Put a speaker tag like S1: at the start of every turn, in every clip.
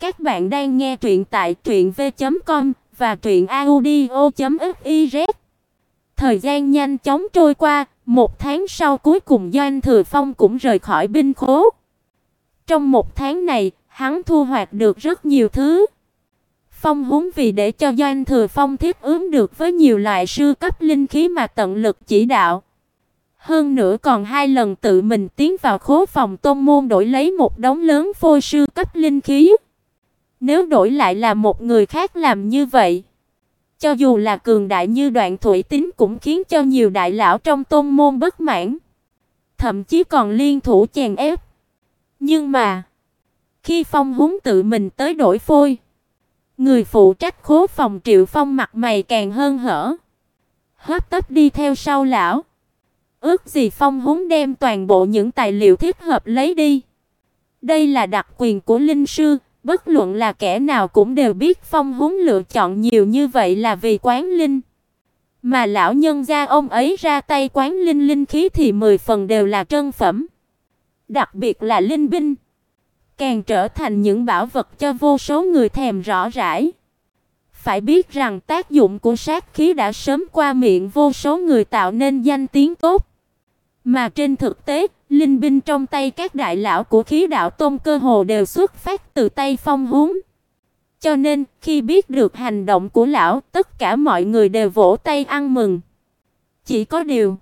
S1: Các bạn đang nghe truyện tại truyệnv.com và truyệnaudio.fiz. Thời gian nhanh chóng trôi qua, một tháng sau cuối cùng Doanh Thừa Phong cũng rời khỏi binh khố. Trong một tháng này, hắn thu hoạch được rất nhiều thứ. Phong huống vì để cho Doanh Thừa Phong thiết ứng được với nhiều loại sư cấp linh khí mà tận lực chỉ đạo. Hơn nữa còn hai lần tự mình tiến vào khố phòng tôn môn đổi lấy một đống lớn phôi sư cấp linh khí. Nếu đổi lại là một người khác làm như vậy, cho dù là cường đại như Đoạn Thủy Tín cũng khiến cho nhiều đại lão trong tôn môn bất mãn, thậm chí còn liên thủ chèn ép. Nhưng mà, khi Phong Húng tự mình tới đổi phôi, người phụ trách khố phòng Triệu Phong mặt mày càng hơn hở, hấp tấp đi theo sau lão. Ước gì Phong Húng đem toàn bộ những tài liệu thiết hợp lấy đi. Đây là đặc quyền của linh sư, bất luận là kẻ nào cũng đều biết Phong Húng lựa chọn nhiều như vậy là vì quán linh. Mà lão nhân gia ông ấy ra tay quán linh linh khí thì 10 phần đều là trân phẩm. Đặc biệt là linh binh, càng trở thành những bảo vật cho vô số người thèm rõ rãi. Phải biết rằng tác dụng của sát khí đã sớm qua miệng vô số người tạo nên danh tiếng tốt. Mà trên thực tế, linh binh trong tay các đại lão của khí đạo tôn cơ hồ đều xuất phát từ tay Phong Húng. Cho nên, khi biết được hành động của lão, tất cả mọi người đều vỗ tay ăn mừng. Chỉ có điều,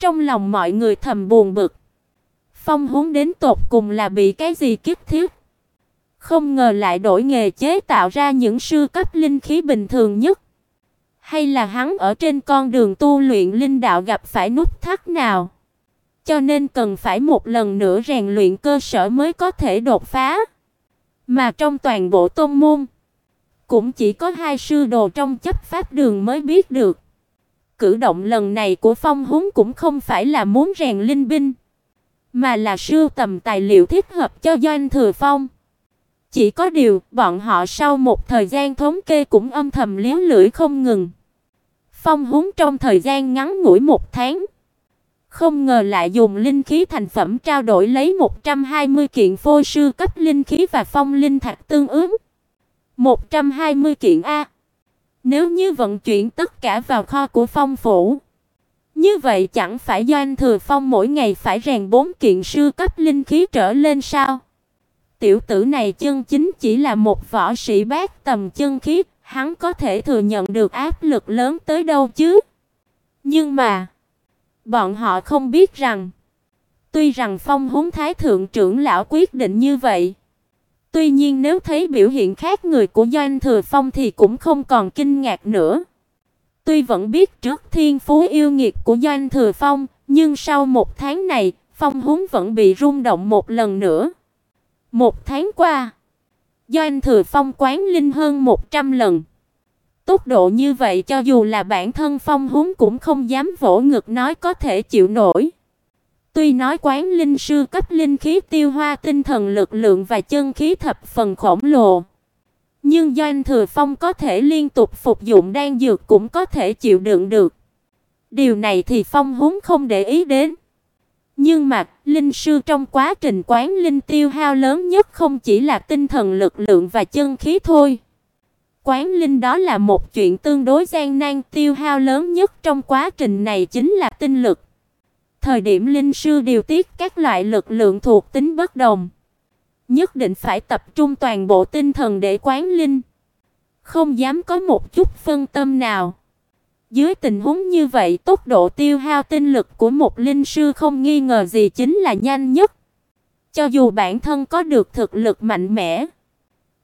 S1: trong lòng mọi người thầm buồn bực. Phong Húng đến tột cùng là bị cái gì kiếp thiết? Không ngờ lại đổi nghề chế tạo ra những sư cấp linh khí bình thường nhất. Hay là hắn ở trên con đường tu luyện linh đạo gặp phải nút thắt nào? Cho nên cần phải một lần nữa rèn luyện cơ sở mới có thể đột phá. Mà trong toàn bộ tôn môn, cũng chỉ có hai sư đồ trong chấp pháp đường mới biết được. Cử động lần này của Phong Húng cũng không phải là muốn rèn linh binh, mà là sưu tầm tài liệu thích hợp cho Doanh Thừa Phong. Chỉ có điều, bọn họ sau một thời gian thống kê cũng âm thầm liếu lưỡi không ngừng. Phong Húng trong thời gian ngắn ngủi một tháng, không ngờ lại dùng linh khí thành phẩm trao đổi lấy 120 kiện phôi sư cấp linh khí và phong linh thạch tương ứng. 120 kiện a. Nếu như vận chuyển tất cả vào kho của phong phủ, như vậy chẳng phải Doanh Thừa Phong mỗi ngày phải rèn 4 kiện sư cấp linh khí trở lên sao? Tiểu tử này chân chính chỉ là một võ sĩ bát tầm chân khí, hắn có thể thừa nhận được áp lực lớn tới đâu chứ? Nhưng mà, bọn họ không biết rằng, tuy rằng Phong Húng Thái thượng trưởng lão quyết định như vậy, tuy nhiên nếu thấy biểu hiện khác người của Doanh Thừa Phong thì cũng không còn kinh ngạc nữa. Tuy vẫn biết trước thiên phú yêu nghiệt của Doanh Thừa Phong, nhưng sau một tháng này, Phong Húng vẫn bị rung động một lần nữa. Một tháng qua, Doanh Thừa Phong quán linh hơn 100 lần. Tốc độ như vậy cho dù là bản thân Phong Húng cũng không dám vỗ ngực nói có thể chịu nổi. Tuy nói quán linh sư cấp linh khí tiêu hoa tinh thần lực lượng và chân khí thập phần khổng lồ, nhưng Doanh Thừa Phong có thể liên tục phục dụng đan dược cũng có thể chịu đựng được. Điều này thì Phong Húng không để ý đến. Nhưng mà, linh sư trong quá trình quán linh tiêu hao lớn nhất không chỉ là tinh thần lực lượng và chân khí thôi. Quán linh đó là một chuyện tương đối gian nan, tiêu hao lớn nhất trong quá trình này chính là tinh lực. Thời điểm linh sư điều tiết các loại lực lượng thuộc tính bất đồng, nhất định phải tập trung toàn bộ tinh thần để quán linh, không dám có một chút phân tâm nào. Dưới tình huống như vậy, tốc độ tiêu hao tinh lực của một linh sư không nghi ngờ gì chính là nhanh nhất. Cho dù bản thân có được thực lực mạnh mẽ,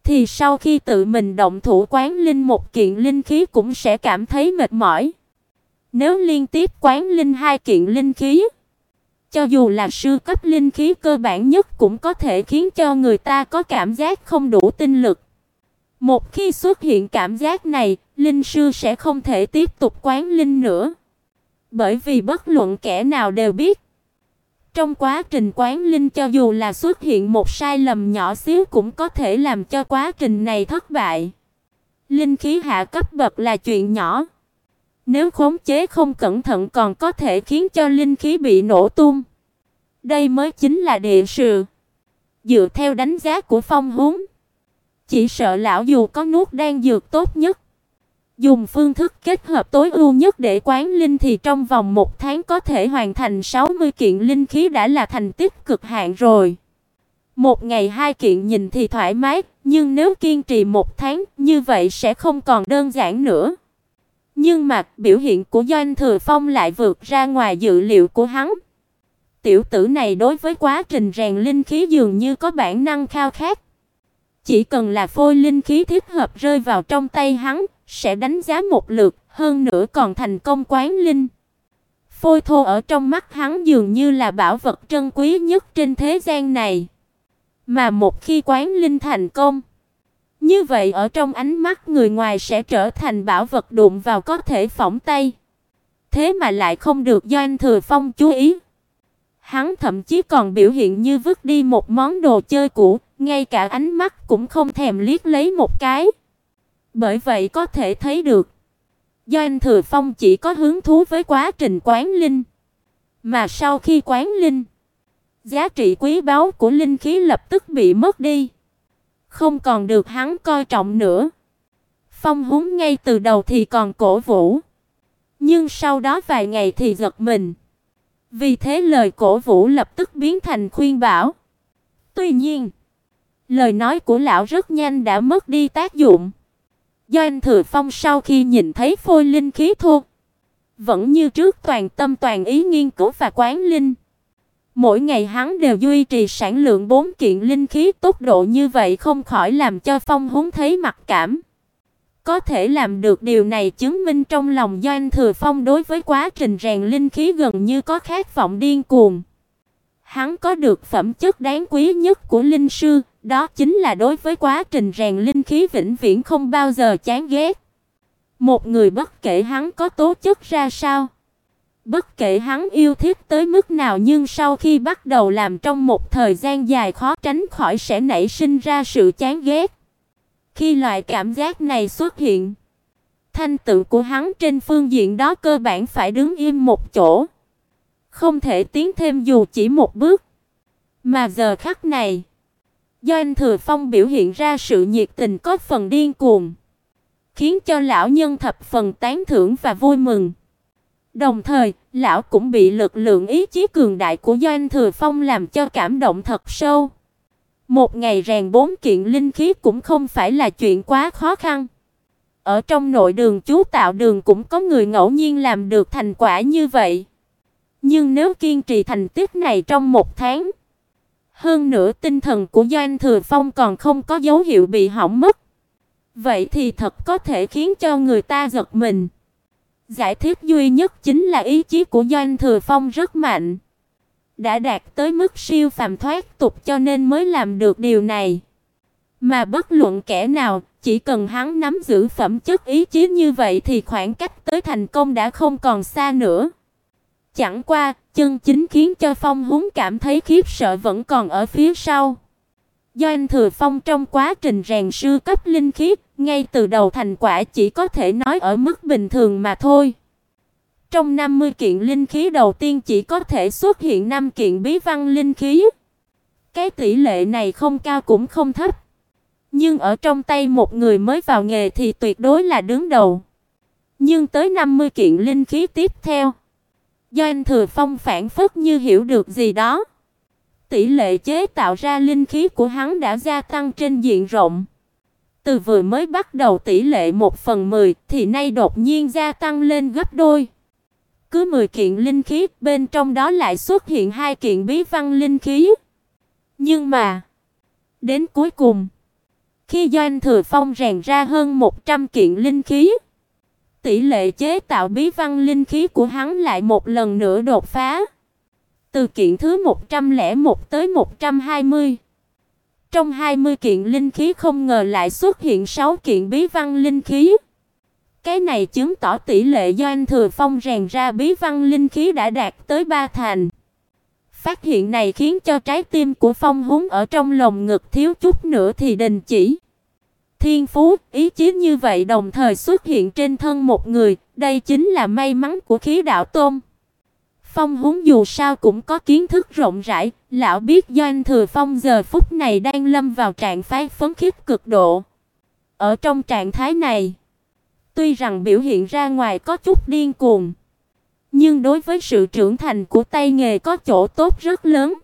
S1: thì sau khi tự mình động thủ quán linh một kiện linh khí cũng sẽ cảm thấy mệt mỏi. Nếu liên tiếp quán linh hai kiện linh khí, cho dù là sư cấp linh khí cơ bản nhất cũng có thể khiến cho người ta có cảm giác không đủ tinh lực. Một khi xuất hiện cảm giác này, linh sư sẽ không thể tiếp tục quán linh nữa. Bởi vì bất luận kẻ nào đều biết, trong quá trình quán linh cho dù là xuất hiện một sai lầm nhỏ xíu cũng có thể làm cho quá trình này thất bại. Linh khí hạ cấp bậc là chuyện nhỏ. Nếu khống chế không cẩn thận còn có thể khiến cho linh khí bị nổ tung. Đây mới chính là địa sự. Dựa theo đánh giá của Phong Húng, Chỉ sợ lão dù có nuốt đang dược tốt nhất, dùng phương thức kết hợp tối ưu nhất để quán linh thì trong vòng một tháng có thể hoàn thành 60 kiện linh khí đã là thành tích cực hạn rồi. Một ngày hai kiện nhìn thì thoải mái, nhưng nếu kiên trì một tháng, như vậy sẽ không còn đơn giản nữa. Nhưng mà biểu hiện của Doanh Thừa Phong lại vượt ra ngoài dự liệu của hắn. Tiểu tử này đối với quá trình rèn linh khí dường như có bản năng khao khát. Chỉ cần là phôi linh khí thích hợp rơi vào trong tay hắn, sẽ đánh giá một lượt, hơn nữa còn thành công quán linh. Phôi thô ở trong mắt hắn dường như là bảo vật trân quý nhất trên thế gian này. Mà một khi quán linh thành công, như vậy ở trong ánh mắt người ngoài sẽ trở thành bảo vật đụng vào có thể phỏng tay. Thế mà lại không được Doanh Thừa Phong chú ý. Hắn thậm chí còn biểu hiện như vứt đi một món đồ chơi cũ, ngay cả ánh mắt cũng không thèm liếc lấy một cái. Bởi vậy có thể thấy được, do anh Thừa Phong chỉ có hứng thú với quá trình quán linh, mà sau khi quán linh, giá trị quý báu của linh khí lập tức bị mất đi, không còn được hắn coi trọng nữa. Phong húng ngay từ đầu thì còn cổ vũ, nhưng sau đó vài ngày thì giật mình. Vì thế lời cổ vũ lập tức biến thành khuyên bảo. Tuy nhiên, lời nói của lão rất nhanh đã mất đi tác dụng. Do anh Thừa Phong sau khi nhìn thấy phôi linh khí thô, vẫn như trước toàn tâm toàn ý nghiên cứu và quán linh. Mỗi ngày hắn đều duy trì sản lượng 4 kiện linh khí tốc độ như vậy không khỏi làm cho Phong húng thấy mặc cảm. Có thể làm được điều này chứng minh trong lòng Doanh Thừa Phong đối với quá trình rèn linh khí gần như có khát vọng điên cuồng. Hắn có được phẩm chất đáng quý nhất của linh sư, đó chính là đối với quá trình rèn linh khí vĩnh viễn không bao giờ chán ghét. Một người bất kể hắn có tố chất ra sao, bất kể hắn yêu thích tới mức nào nhưng sau khi bắt đầu làm trong một thời gian dài khó tránh khỏi sẽ nảy sinh ra sự chán ghét. Khi loại cảm giác này xuất hiện, thanh tựu của hắn trên phương diện đó cơ bản phải đứng im một chỗ, không thể tiến thêm dù chỉ một bước. Mà giờ khắc này, do anh Thừa Phong biểu hiện ra sự nhiệt tình có phần điên cuồng, khiến cho lão nhân thập phần tán thưởng và vui mừng. Đồng thời, lão cũng bị lực lượng ý chí cường đại của Doanh Thừa Phong làm cho cảm động thật sâu. Một ngày rèn bốn kiện linh khí cũng không phải là chuyện quá khó khăn. Ở trong nội đường chú tạo đường cũng có người ngẫu nhiên làm được thành quả như vậy. Nhưng nếu kiên trì thành tích này trong một tháng, hơn nữa tinh thần của Doanh Thừa Phong còn không có dấu hiệu bị hỏng mất, vậy thì thật có thể khiến cho người ta giật mình. Giải thích duy nhất chính là ý chí của Doanh Thừa Phong rất mạnh đã đạt tới mức siêu phàm thoát tục cho nên mới làm được điều này. Mà bất luận kẻ nào, chỉ cần hắn nắm giữ phẩm chất ý chí như vậy thì khoảng cách tới thành công đã không còn xa nữa. Chẳng qua, chân chính khiến cho Phong Húng cảm thấy khiếp sợ vẫn còn ở phía sau. Do anh Thừa Phong trong quá trình rèn sư cấp linh khí, ngay từ đầu thành quả chỉ có thể nói ở mức bình thường mà thôi. Trong 50 kiện linh khí đầu tiên chỉ có thể xuất hiện 5 kiện bí văn linh khí. Cái tỷ lệ này không cao cũng không thấp. Nhưng ở trong tay một người mới vào nghề thì tuyệt đối là đứng đầu. Nhưng tới 50 kiện linh khí tiếp theo, do anh Thừa Phong phản phất như hiểu được gì đó. Tỷ lệ chế tạo ra linh khí của hắn đã gia tăng trên diện rộng. Từ vừa mới bắt đầu tỷ lệ 1 phần 10 thì nay đột nhiên gia tăng lên gấp đôi cứ 10 kiện linh khí, bên trong đó lại xuất hiện hai kiện bí văn linh khí. Nhưng mà, đến cuối cùng, khi Doanh Thừa Phong rèn ra hơn 100 kiện linh khí, tỷ lệ chế tạo bí văn linh khí của hắn lại một lần nữa đột phá. Từ kiện thứ 101 tới 120. Trong 20 kiện linh khí không ngờ lại xuất hiện 6 kiện bí văn linh khí. Cái này chứng tỏ tỷ lệ do anh Thừa Phong rèn ra bí văn linh khí đã đạt tới ba thành. Phát hiện này khiến cho trái tim của Phong Húng ở trong lồng ngực thiếu chút nữa thì đình chỉ. Thiên phú, ý chí như vậy đồng thời xuất hiện trên thân một người, đây chính là may mắn của khí đạo tôn. Phong Húng dù sao cũng có kiến thức rộng rãi, lão biết Doanh Thừa Phong giờ phút này đang lâm vào trạng thái phấn khích cực độ. Ở trong trạng thái này, tuy rằng biểu hiện ra ngoài có chút điên cuồng, nhưng đối với sự trưởng thành của tay nghề có chỗ tốt rất lớn.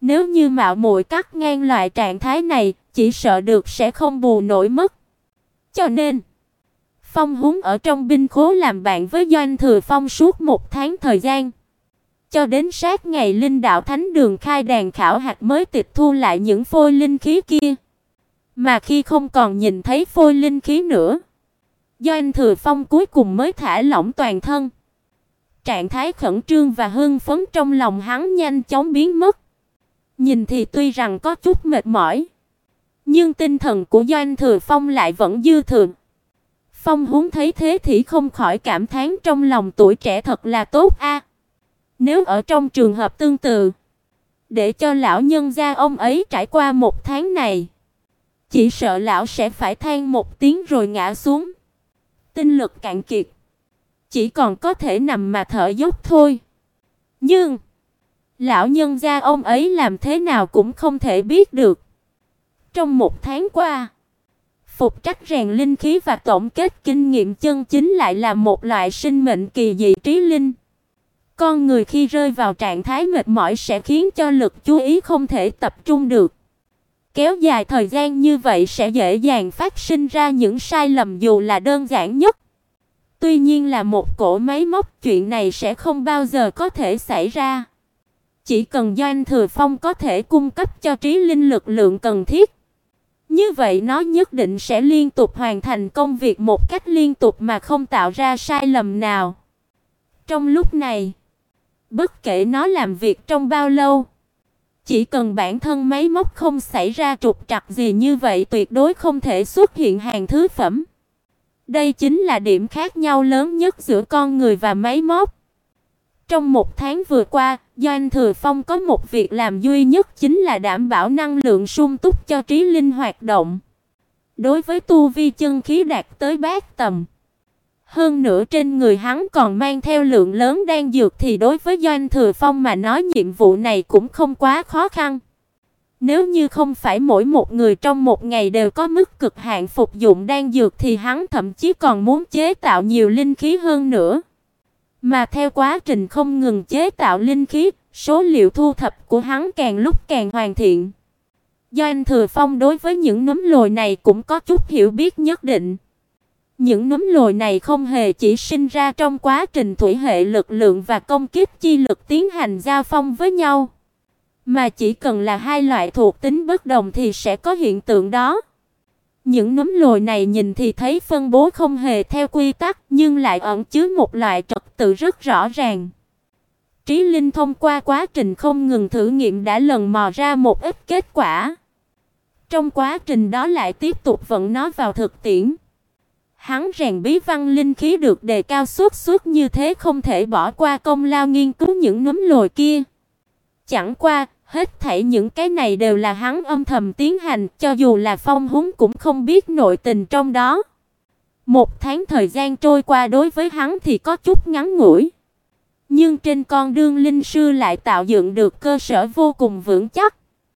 S1: Nếu như mạo muội cắt ngang loại trạng thái này, chỉ sợ được sẽ không bù nổi mất. Cho nên, Phong Húng ở trong binh khố làm bạn với Doanh Thừa Phong suốt một tháng thời gian. Cho đến sát ngày Linh Đạo Thánh Đường khai đàn khảo hạch mới tịch thu lại những phôi linh khí kia. Mà khi không còn nhìn thấy phôi linh khí nữa, Doanh Thừa Phong cuối cùng mới thả lỏng toàn thân. Trạng thái khẩn trương và hưng phấn trong lòng hắn nhanh chóng biến mất. Nhìn thì tuy rằng có chút mệt mỏi, nhưng tinh thần của Doanh Thừa Phong lại vẫn dư thừa. Phong huống thấy thế thì không khỏi cảm thán trong lòng tuổi trẻ thật là tốt a. Nếu ở trong trường hợp tương tự, để cho lão nhân gia ông ấy trải qua một tháng này, chỉ sợ lão sẽ phải than một tiếng rồi ngã xuống. Tinh lực cạn kiệt, chỉ còn có thể nằm mà thở dốc thôi. Nhưng lão nhân gia ông ấy làm thế nào cũng không thể biết được. Trong một tháng qua, phục trách rèn linh khí và tổng kết kinh nghiệm chân chính lại là một loại sinh mệnh kỳ dị trí linh. Con người khi rơi vào trạng thái mệt mỏi sẽ khiến cho lực chú ý không thể tập trung được. Kéo dài thời gian như vậy sẽ dễ dàng phát sinh ra những sai lầm dù là đơn giản nhất. Tuy nhiên là một cổ máy móc, chuyện này sẽ không bao giờ có thể xảy ra. Chỉ cần Doanh Thừa Phong có thể cung cấp cho trí linh lực lượng cần thiết, như vậy nó nhất định sẽ liên tục hoàn thành công việc một cách liên tục mà không tạo ra sai lầm nào. Trong lúc này, bất kể nó làm việc trong bao lâu, chỉ cần bản thân máy móc không xảy ra trục trặc gì như vậy tuyệt đối không thể xuất hiện hàng thứ phẩm. Đây chính là điểm khác nhau lớn nhất giữa con người và máy móc. Trong một tháng vừa qua, Doanh Thừa Phong có một việc làm duy nhất chính là đảm bảo năng lượng sung túc cho trí linh hoạt động. Đối với tu vi chân khí đạt tới bát tầm, hơn nữa trên người hắn còn mang theo lượng lớn đan dược thì đối với Doanh Thừa Phong mà nói nhiệm vụ này cũng không quá khó khăn. Nếu như không phải mỗi một người trong một ngày đều có mức cực hạn phục dụng đan dược thì hắn thậm chí còn muốn chế tạo nhiều linh khí hơn nữa. Mà theo quá trình không ngừng chế tạo linh khí, số liệu thu thập của hắn càng lúc càng hoàn thiện. Do anh Thừa Phong đối với những nấm lồi này cũng có chút hiểu biết nhất định. Những nấm lồi này không hề chỉ sinh ra trong quá trình thủy hệ lực lượng và công kiếp chi lực tiến hành giao phong với nhau, mà chỉ cần là hai loại thuộc tính bất đồng thì sẽ có hiện tượng đó. Những nấm lồi này nhìn thì thấy phân bố không hề theo quy tắc, nhưng lại ẩn chứa một loại trật tự rất rõ ràng. Trí Linh thông qua quá trình không ngừng thử nghiệm đã lần mò ra một ít kết quả. Trong quá trình đó lại tiếp tục vận nó vào thực tiễn. Hắn rèn bí văn linh khí được đề cao suốt suốt như thế không thể bỏ qua công lao nghiên cứu những nấm lồi kia. Chẳng qua, hết thảy những cái này đều là hắn âm thầm tiến hành, cho dù là Phong Húng cũng không biết nội tình trong đó. Một tháng thời gian trôi qua đối với hắn thì có chút ngắn ngủi. Nhưng trên con đường linh sư lại tạo dựng được cơ sở vô cùng vững chắc.